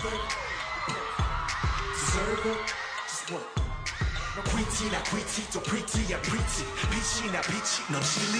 deserve it. Deserve it. Just work. 너 귀티나 귀티 또 프리티야 프리티 빛이나 빛이 넌 진리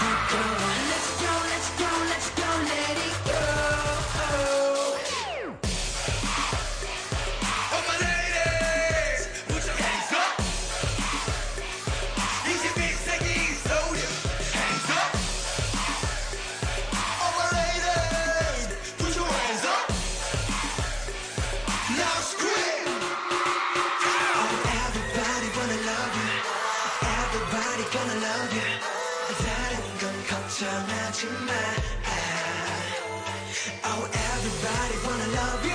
to my eye. Oh, everybody wanna love you.